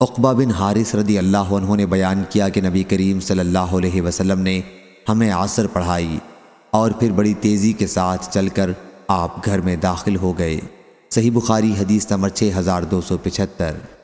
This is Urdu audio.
اقبا بن حارث رضی اللہ عنہ نے بیان کیا کہ نبی کریم صلی اللہ علیہ وسلم نے ہمیں عصر پڑھائی اور پھر بڑی تیزی کے ساتھ چل کر آپ گھر میں داخل ہو گئے۔ صحیح بخاری حدیث نمبر 6275